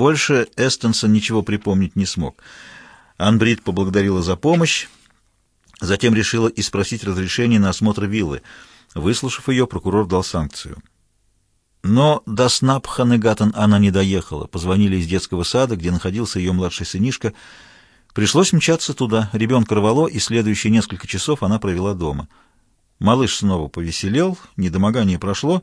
Больше Эстенсон ничего припомнить не смог. Анбрид поблагодарила за помощь, затем решила и спросить разрешение на осмотр виллы. Выслушав ее, прокурор дал санкцию. Но до Снапханегатан она не доехала. Позвонили из детского сада, где находился ее младший сынишка. Пришлось мчаться туда. Ребенка рвало, и следующие несколько часов она провела дома. Малыш снова повеселел, недомогание прошло,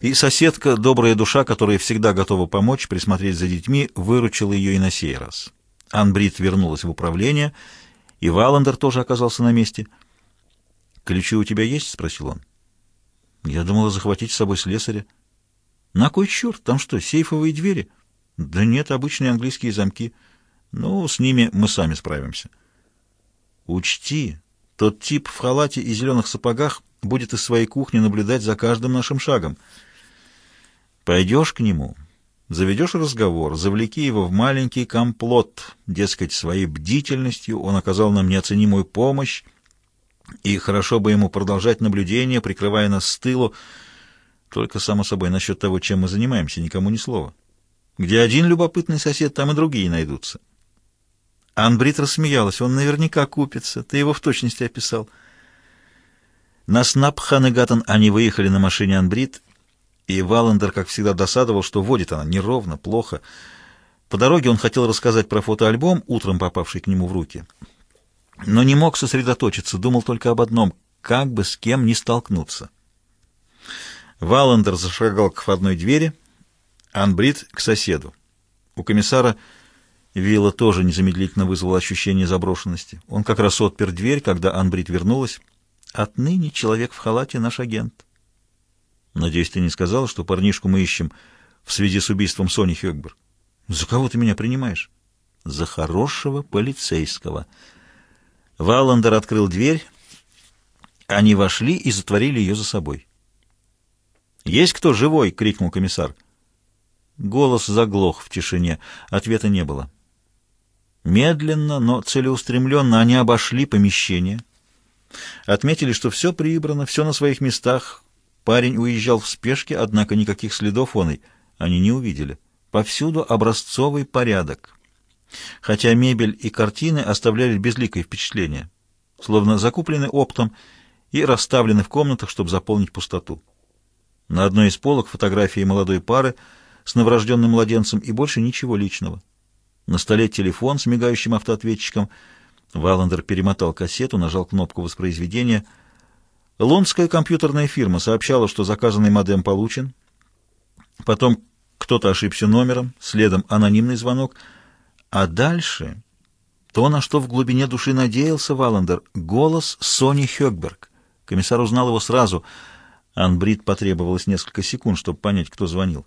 и соседка, добрая душа, которая всегда готова помочь, присмотреть за детьми, выручила ее и на сей раз. Анбрид вернулась в управление, и Валандер тоже оказался на месте. «Ключи у тебя есть?» — спросил он. «Я думала захватить с собой слесаря». «На кой черт? Там что, сейфовые двери?» «Да нет, обычные английские замки. Ну, с ними мы сами справимся». «Учти, тот тип в халате и зеленых сапогах будет из своей кухни наблюдать за каждым нашим шагом. Пойдешь к нему, заведешь разговор, завлеки его в маленький комплот, дескать, своей бдительностью он оказал нам неоценимую помощь, и хорошо бы ему продолжать наблюдение, прикрывая нас с тылу, только, само собой, насчет того, чем мы занимаемся, никому ни слова. Где один любопытный сосед, там и другие найдутся. Анбрид рассмеялась. Он наверняка купится. Ты его в точности описал. На Снапханегатан они выехали на машине Анбрид, и Валандер, как всегда, досадовал, что водит она неровно, плохо. По дороге он хотел рассказать про фотоальбом, утром попавший к нему в руки. Но не мог сосредоточиться, думал только об одном — как бы с кем не столкнуться. Валандер зашагал к входной двери, Анбрид — к соседу. У комиссара Вилла тоже незамедлительно вызвал ощущение заброшенности. Он как раз отпер дверь, когда Анбрид вернулась. «Отныне человек в халате наш агент». «Надеюсь, ты не сказал, что парнишку мы ищем в связи с убийством Сони Хёкбер?» «За кого ты меня принимаешь?» «За хорошего полицейского». Валандер открыл дверь. Они вошли и затворили ее за собой. «Есть кто живой?» — крикнул комиссар. Голос заглох в тишине. Ответа не было. Медленно, но целеустремленно они обошли помещение. Отметили, что все прибрано, все на своих местах. Парень уезжал в спешке, однако никаких следов он и они не увидели. Повсюду образцовый порядок. Хотя мебель и картины оставляли безликое впечатление, словно закуплены оптом и расставлены в комнатах, чтобы заполнить пустоту. На одной из полок фотографии молодой пары с новорожденным младенцем и больше ничего личного. На столе телефон с мигающим автоответчиком. Валандер перемотал кассету, нажал кнопку воспроизведения. Лондская компьютерная фирма сообщала, что заказанный модем получен. Потом кто-то ошибся номером, следом анонимный звонок. А дальше то, на что в глубине души надеялся Валандер, голос Сони Хёкберг. Комиссар узнал его сразу. Анбрид потребовалось несколько секунд, чтобы понять, кто звонил.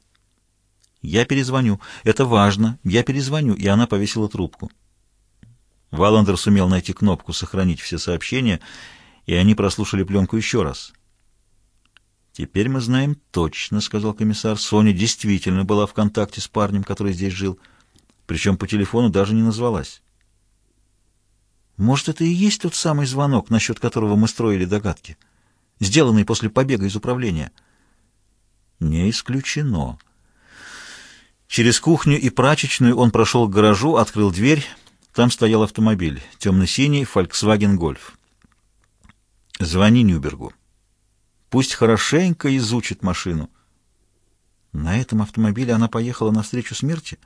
«Я перезвоню. Это важно. Я перезвоню». И она повесила трубку. Валандер сумел найти кнопку «Сохранить все сообщения», и они прослушали пленку еще раз. «Теперь мы знаем точно», — сказал комиссар. «Соня действительно была в контакте с парнем, который здесь жил, причем по телефону даже не назвалась». «Может, это и есть тот самый звонок, насчет которого мы строили догадки, сделанный после побега из управления?» «Не исключено». Через кухню и прачечную он прошел к гаражу, открыл дверь. Там стоял автомобиль, темно-синий Volkswagen Golf. «Звони Нюбергу. Пусть хорошенько изучит машину». На этом автомобиле она поехала навстречу смерти?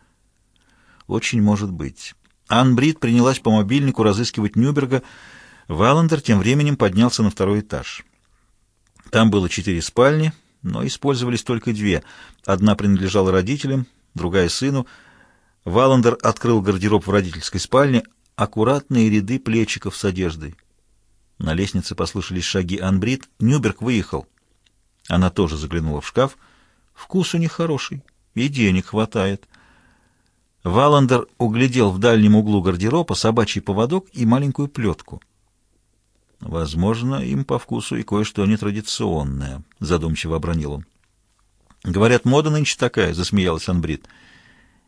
Очень может быть. Ан Брит принялась по мобильнику разыскивать Нюберга. Валандер тем временем поднялся на второй этаж. Там было четыре спальни, но использовались только две. Одна принадлежала родителям, другая сыну. Валандер открыл гардероб в родительской спальне, аккуратные ряды плечиков с одеждой. На лестнице послышались шаги Анбрид. Нюберг выехал. Она тоже заглянула в шкаф. Вкус у них хороший, и денег хватает. Валандер углядел в дальнем углу гардероба собачий поводок и маленькую плетку. «Возможно, им по вкусу и кое-что нетрадиционное», — задумчиво обронил он. Говорят, мода нынче такая, засмеялась Анбрид.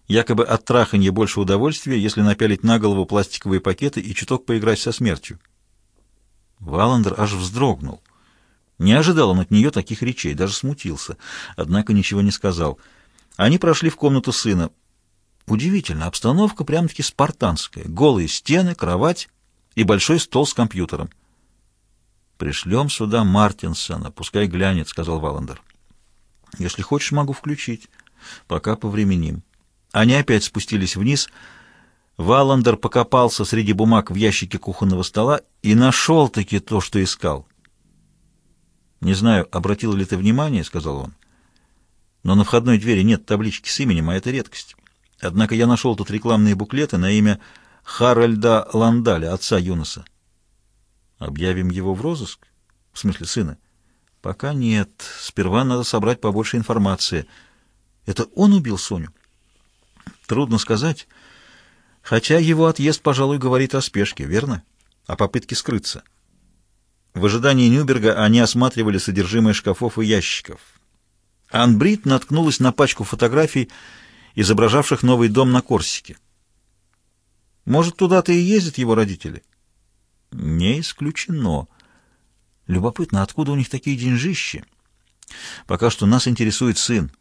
Якобы от траханья больше удовольствия, если напялить на голову пластиковые пакеты и чуток поиграть со смертью. Валандер аж вздрогнул. Не ожидал он от нее таких речей, даже смутился, однако ничего не сказал. Они прошли в комнату сына. Удивительно, обстановка прям-таки спартанская. Голые стены, кровать и большой стол с компьютером. «Пришлем сюда Мартинсона, пускай глянет», — сказал Валандер. «Если хочешь, могу включить. Пока повременим». Они опять спустились вниз. Валандер покопался среди бумаг в ящике кухонного стола и нашел-таки то, что искал. «Не знаю, обратил ли ты внимание», — сказал он, — «но на входной двери нет таблички с именем, а это редкость». Однако я нашел тут рекламные буклеты на имя Харальда Ландаля, отца Юноса. Объявим его в розыск? В смысле сына? Пока нет. Сперва надо собрать побольше информации. Это он убил Соню? Трудно сказать. Хотя его отъезд, пожалуй, говорит о спешке, верно? О попытке скрыться. В ожидании Нюберга они осматривали содержимое шкафов и ящиков. Анбрид наткнулась на пачку фотографий, изображавших новый дом на Корсике. Может, туда-то и ездят его родители? Не исключено. Любопытно, откуда у них такие деньжищи? Пока что нас интересует сын.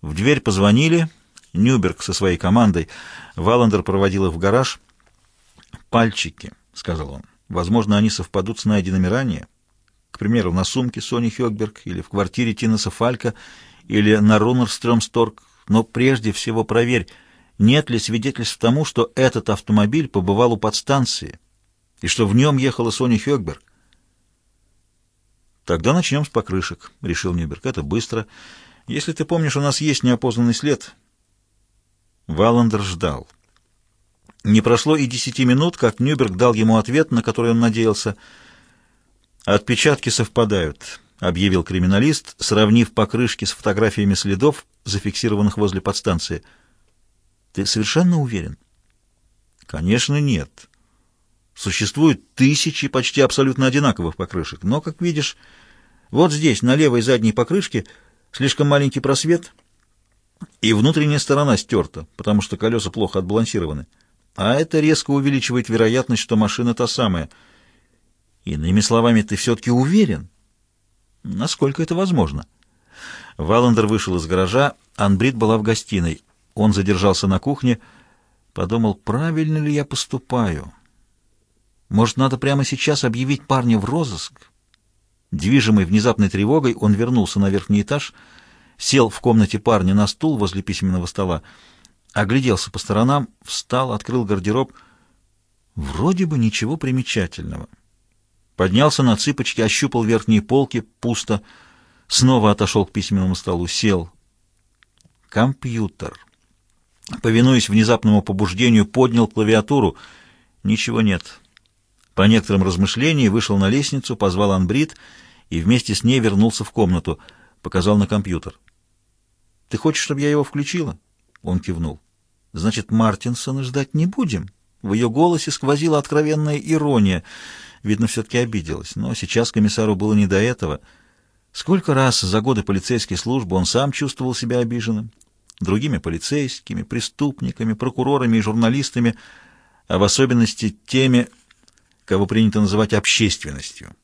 В дверь позвонили. Нюберг со своей командой. Валандер проводил их в гараж. «Пальчики», — сказал он. «Возможно, они совпадут с найденными ранее. К примеру, на сумке Сони Хёкберг или в квартире Тинеса Фалька или на Рунерстрёмсторг но прежде всего проверь, нет ли свидетельств тому, что этот автомобиль побывал у подстанции и что в нем ехала Соня Хёкберг. «Тогда начнем с покрышек», — решил Нюберг. «Это быстро. Если ты помнишь, у нас есть неопознанный след». Валандер ждал. Не прошло и десяти минут, как Нюберг дал ему ответ, на который он надеялся. «Отпечатки совпадают», — объявил криминалист, сравнив покрышки с фотографиями следов, зафиксированных возле подстанции. Ты совершенно уверен? Конечно, нет. Существуют тысячи почти абсолютно одинаковых покрышек, но, как видишь, вот здесь, на левой задней покрышке, слишком маленький просвет, и внутренняя сторона стерта, потому что колеса плохо отбалансированы. А это резко увеличивает вероятность, что машина та самая. Иными словами, ты все-таки уверен? Насколько это возможно? — Валандер вышел из гаража, Анбрид была в гостиной. Он задержался на кухне, подумал, правильно ли я поступаю. Может, надо прямо сейчас объявить парня в розыск? Движимый внезапной тревогой, он вернулся на верхний этаж, сел в комнате парня на стул возле письменного стола, огляделся по сторонам, встал, открыл гардероб. Вроде бы ничего примечательного. Поднялся на цыпочки, ощупал верхние полки, пусто — Снова отошел к письменному столу, сел. Компьютер. Повинуясь внезапному побуждению, поднял клавиатуру. Ничего нет. По некоторым размышлениям вышел на лестницу, позвал Анбрид и вместе с ней вернулся в комнату. Показал на компьютер. «Ты хочешь, чтобы я его включила?» Он кивнул. «Значит, Мартинсона ждать не будем?» В ее голосе сквозила откровенная ирония. Видно, все-таки обиделась. Но сейчас комиссару было не до этого — Сколько раз за годы полицейской службы он сам чувствовал себя обиженным, другими полицейскими, преступниками, прокурорами и журналистами, а в особенности теми, кого принято называть общественностью.